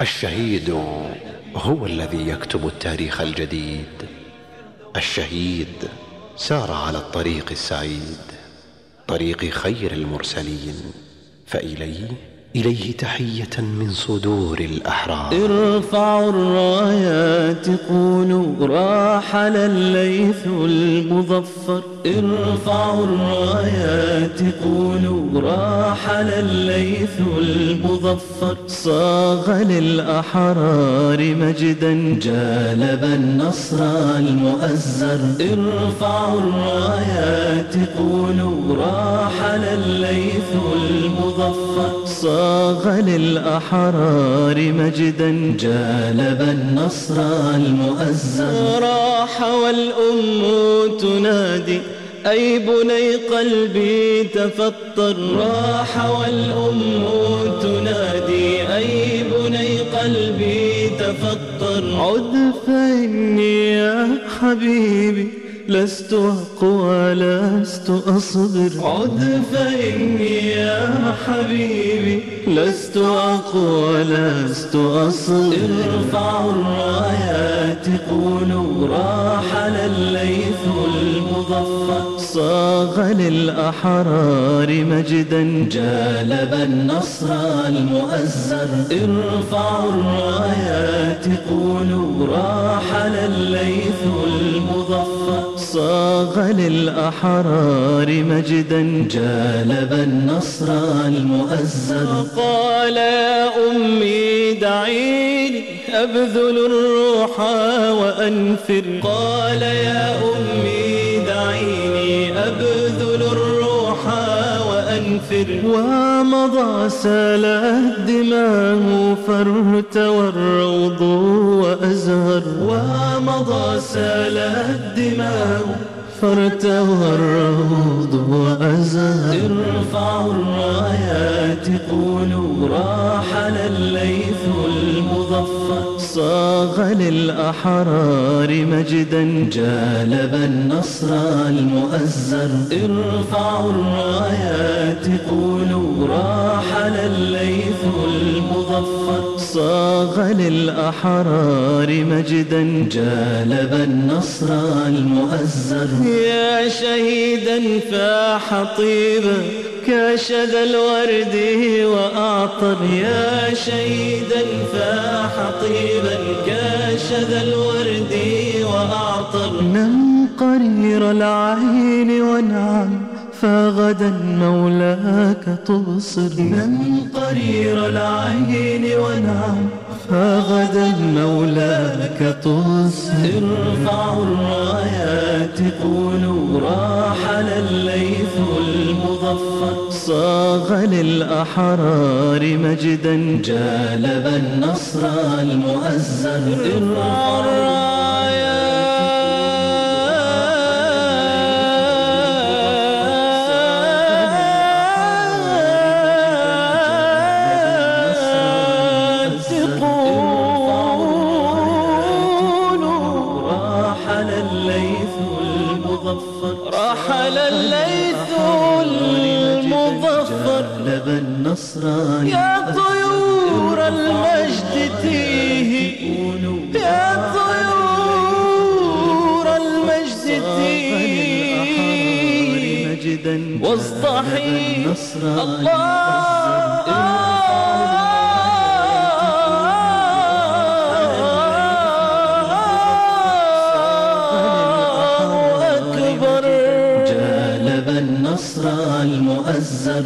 الشهيد هو الذي يكتب التاريخ الجديد. الشهيد سار على الطريق السعيد طريق خير المرسلين فإليه إليه تحية من صدور الأحرار. ارفعوا الرايات قولوا راحل الليث المظفر. ارفعوا الرايات قولوا راحل الليث المظفر. صاغ للأحرار مجدا جالب النصر المؤزر. ارفعوا الرايات قولوا راحل الليث المظفر. صاغ للأحرار مجدا جالب النصر المؤزر. راح والأم تنادي أي بني قلبي تفطر. راح والأم تنادي أي بني قلبي تفطر. عد فإني يا حبيبي لست أقوى لست أصبر عد فإني يا حبيبي لست أقوى لست أصبر ارفعوا الرايات قولوا راحل الليث المظفر صاغ للأحرار مجدا. جالب النصر المؤزر. ارفعوا الرايات قولوا راحل الليث المظفر صاغ للأحرار مجدا. جالب النصر المؤزر. قال يا أمي دعيني أبذل الروح وأنفر. قال يا أمي وأنفر. ومضى سالت دماه فارتوى الروض وأزهر. ومضى سالت دماه فارتوى الروض وأزهر. ارفعوا الرايات قولوا راحل الليث المظفر صاغ للأحرار مجدا. جالب النصر المؤزر. ارفعوا الرايات قولوا راحل الليث المظفر. صاغ للأحرار مجدا. جالب النصر المؤزر. يا شهيدا فاح طيبا. كاشد الورد وأعطر يا شهيدا فاح طيبا كأشد الورد وأعطر نم قرير العين وانعم فغدا مولاك تبصر. نم قرير العين وانعم فغدا مولاك تبصر. ارفعوا الرايات قولوا راحل الليث صاغ للأحرار مجدا. جالب النصر المؤزر راحل الليث راحل الليث المظفر جلب النصر يا طيور المجد تيه. يا طيور المجد تيه. مجدا واصطحي الله. النصر المؤزر.